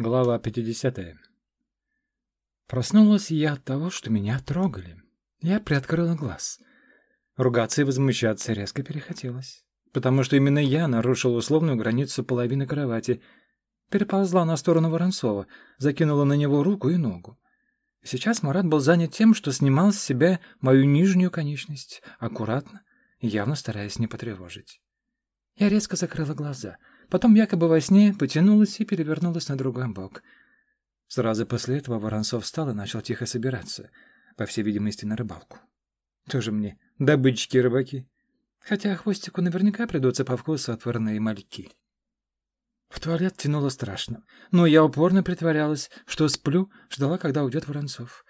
Глава 50. Проснулась я от того, что меня трогали. Я приоткрыла глаз. Ругаться и возмущаться резко перехотелось. Потому что именно я нарушила условную границу половины кровати. Переползла на сторону Воронцова, закинула на него руку и ногу. Сейчас Марат был занят тем, что снимал с себя мою нижнюю конечность, аккуратно, явно стараясь не потревожить. Я резко закрыла глаза — Потом якобы во сне потянулась и перевернулась на другой бок. Сразу после этого Воронцов встал и начал тихо собираться, по всей видимости, на рыбалку. Тоже мне добытчики-рыбаки. Хотя хвостику наверняка придутся по вкусу отварные мальки. В туалет тянуло страшно, но я упорно притворялась, что сплю, ждала, когда уйдет Воронцов.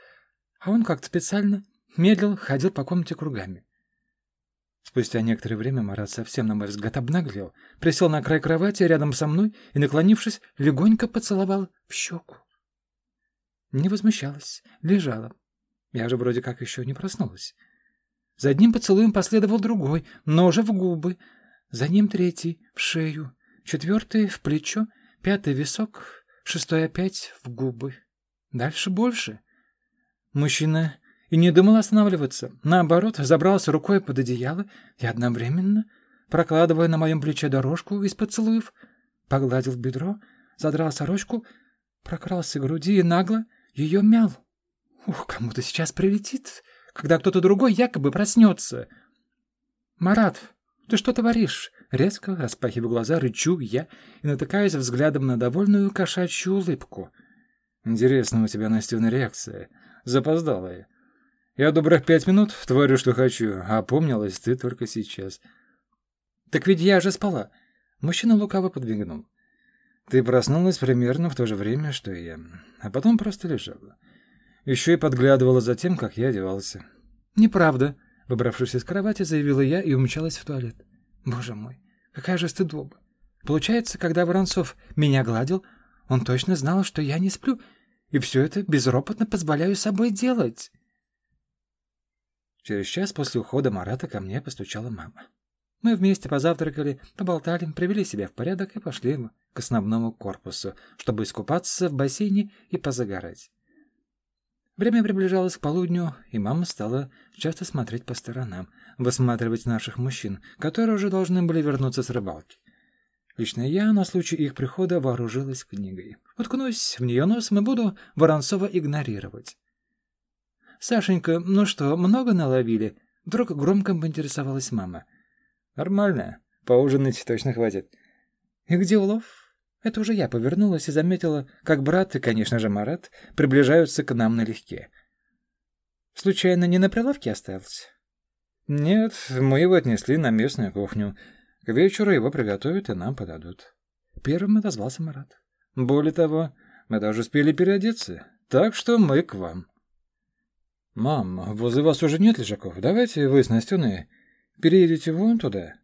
А он как-то специально медлил, ходил по комнате кругами. Спустя некоторое время Марат совсем, на мой взгляд, обнаглел, присел на край кровати рядом со мной и, наклонившись, легонько поцеловал в щеку. Не возмущалась, лежала. Я же вроде как еще не проснулась. За одним поцелуем последовал другой, но уже в губы. За ним третий — в шею, четвертый — в плечо, пятый — висок, шестой опять — в губы. Дальше больше. Мужчина и не думал останавливаться. Наоборот, забрался рукой под одеяло и одновременно, прокладывая на моем плече дорожку из поцелуев, погладил бедро, задрал сорочку, прокрался к груди и нагло ее мял. Ух, кому-то сейчас прилетит, когда кто-то другой якобы проснется. «Марат, ты что творишь?» Резко, распахивая глаза, рычу я и натыкаюсь взглядом на довольную кошачью улыбку. «Интересно у тебя, Настена, реакция. Запоздалая. Я добрых пять минут творю, что хочу, а помнилась ты только сейчас. Так ведь я же спала. Мужчина лукаво подвигнул. Ты проснулась примерно в то же время, что и я, а потом просто лежала. Еще и подглядывала за тем, как я одевался. Неправда, выбравшись из кровати, заявила я и умчалась в туалет. Боже мой, какая же стыдоба. Получается, когда Воронцов меня гладил, он точно знал, что я не сплю, и все это безропотно позволяю собой делать. Через час после ухода Марата ко мне постучала мама. Мы вместе позавтракали, поболтали, привели себя в порядок и пошли к основному корпусу, чтобы искупаться в бассейне и позагорать. Время приближалось к полудню, и мама стала часто смотреть по сторонам, высматривать наших мужчин, которые уже должны были вернуться с рыбалки. Лично я на случай их прихода вооружилась книгой. Уткнусь в нее носом и буду Воронцова игнорировать. «Сашенька, ну что, много наловили?» Вдруг громко поинтересовалась мама. «Нормально. Поужинать точно хватит». «И где улов?» Это уже я повернулась и заметила, как брат и, конечно же, Марат приближаются к нам налегке. «Случайно не на прилавке остался?» «Нет, мы его отнесли на местную кухню. К вечеру его приготовят и нам подадут». Первым отозвался Марат. «Более того, мы даже успели переодеться, так что мы к вам». «Мам, возле вас уже нет лежаков. Давайте вы с Настеной переедете вон туда».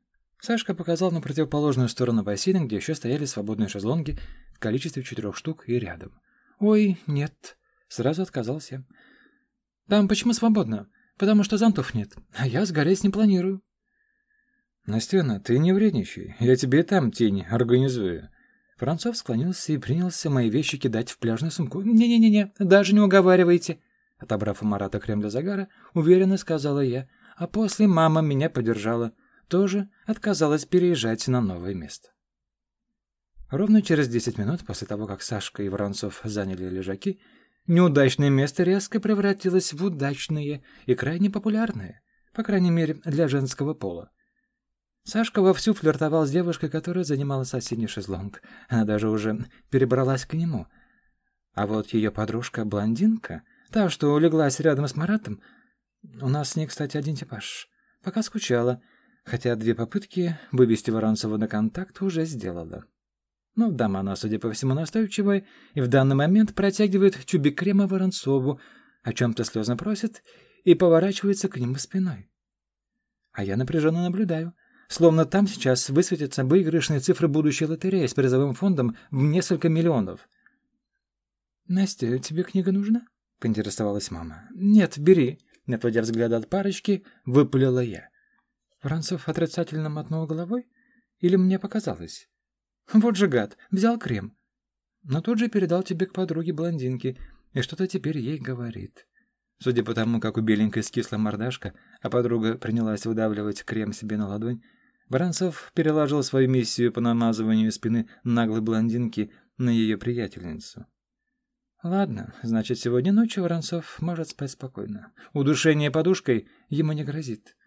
Сашка показал на противоположную сторону бассейна, где еще стояли свободные шезлонги в количестве четырех штук и рядом. «Ой, нет», — сразу отказался. «Там почему свободно? Потому что зонтов нет, а я сгореть не планирую». «Настена, ты не вредничай, я тебе там тень организую». Францов склонился и принялся мои вещи кидать в пляжную сумку. «Не-не-не, даже не уговаривайте», Отобрав у Марата крем для загара, уверенно сказала я, а после мама меня поддержала, тоже отказалась переезжать на новое место. Ровно через десять минут после того, как Сашка и Воронцов заняли лежаки, неудачное место резко превратилось в удачное и крайне популярное, по крайней мере, для женского пола. Сашка вовсю флиртовал с девушкой, которая занимала соседний шезлонг. Она даже уже перебралась к нему. А вот ее подружка-блондинка — Та, что улеглась рядом с Маратом. У нас с ней, кстати, один типаж. Пока скучала, хотя две попытки вывести Воронцова на контакт уже сделала. Но ну, дама она, судя по всему, настойчивая, и в данный момент протягивает чубик крема Воронцову, о чем-то слезно просит и поворачивается к нему спиной. А я напряженно наблюдаю, словно там сейчас высветятся выигрышные цифры будущей лотереи с призовым фондом в несколько миллионов. «Настя, тебе книга нужна?» — поинтересовалась мама. «Нет, бери», — не отводя взгляда от парочки, выпалила я. Воронцов отрицательно мотнул головой? Или мне показалось? Вот же гад, взял крем. но тут же передал тебе к подруге-блондинке, и что-то теперь ей говорит. Судя по тому, как у беленькой скисла мордашка, а подруга принялась выдавливать крем себе на ладонь, Воронцов переложил свою миссию по намазыванию спины наглой блондинки на ее приятельницу. Ладно, значит, сегодня ночью Воронцов может спать спокойно. Удушение подушкой ему не грозит.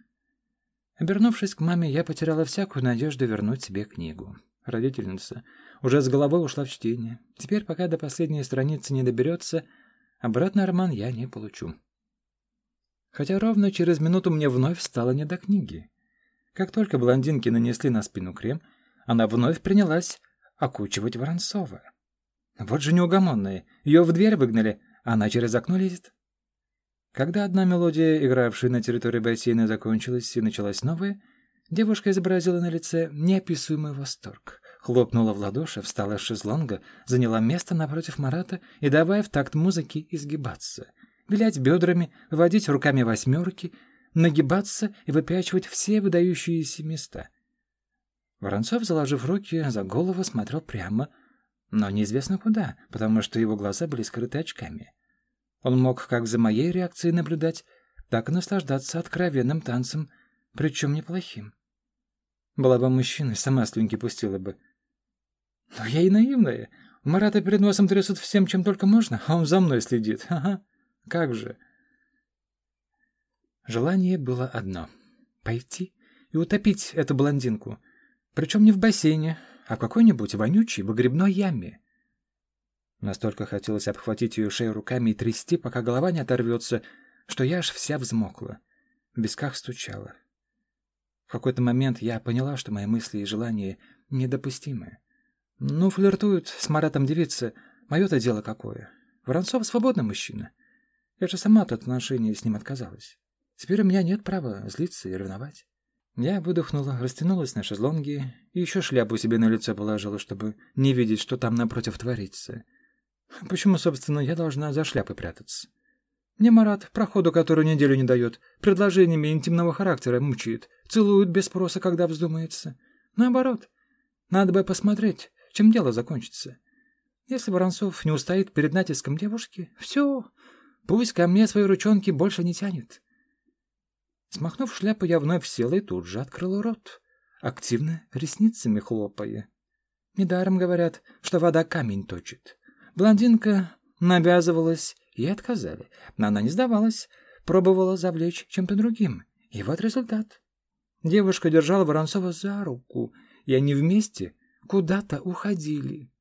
Обернувшись к маме, я потеряла всякую надежду вернуть себе книгу. Родительница уже с головой ушла в чтение. Теперь, пока до последней страницы не доберется, обратно роман я не получу. Хотя ровно через минуту мне вновь стало не до книги. Как только блондинки нанесли на спину крем, она вновь принялась окучивать Воронцова. Вот же неугомонная. Ее в дверь выгнали, а она через окно лезет. Когда одна мелодия, игравшая на территории бассейна, закончилась и началась новая, девушка изобразила на лице неописуемый восторг. Хлопнула в ладоши, встала с шезлонга, заняла место напротив Марата и, давая в такт музыки, изгибаться. Вилять бедрами, выводить руками восьмерки, нагибаться и выпячивать все выдающиеся места. Воронцов, заложив руки за голову, смотрел прямо, но неизвестно куда, потому что его глаза были скрыты очками. Он мог как за моей реакцией наблюдать, так и наслаждаться откровенным танцем, причем неплохим. Была бы мужчина, сама слюнки пустила бы. Но я и наивная. Марата перед носом трясут всем, чем только можно, а он за мной следит. Ага, как же. Желание было одно — пойти и утопить эту блондинку. Причем не в бассейне, а какой-нибудь вонючей выгребной яме. Настолько хотелось обхватить ее шею руками и трясти, пока голова не оторвется, что я аж вся взмокла. В висках стучала. В какой-то момент я поняла, что мои мысли и желания недопустимы. Ну, флиртуют с Маратом девицы, мое-то дело какое. Воронцов свободный мужчина. Я же сама от отношения с ним отказалась. Теперь у меня нет права злиться и ревновать. Я выдохнула, растянулась на шезлонге и еще шляпу себе на лицо положила, чтобы не видеть, что там напротив творится. Почему, собственно, я должна за шляпой прятаться? Мне Марат, проходу которую неделю не дает, предложениями интимного характера мучает, целует без спроса, когда вздумается. Наоборот, надо бы посмотреть, чем дело закончится. Если Воронцов не устоит перед натиском девушки, все, пусть ко мне свои ручонки больше не тянет. Смахнув шляпу, я вновь села и тут же открыла рот, активно ресницами хлопая. Недаром говорят, что вода камень точит. Блондинка навязывалась, и отказали. Но она не сдавалась, пробовала завлечь чем-то другим. И вот результат. Девушка держала Воронцова за руку, и они вместе куда-то уходили.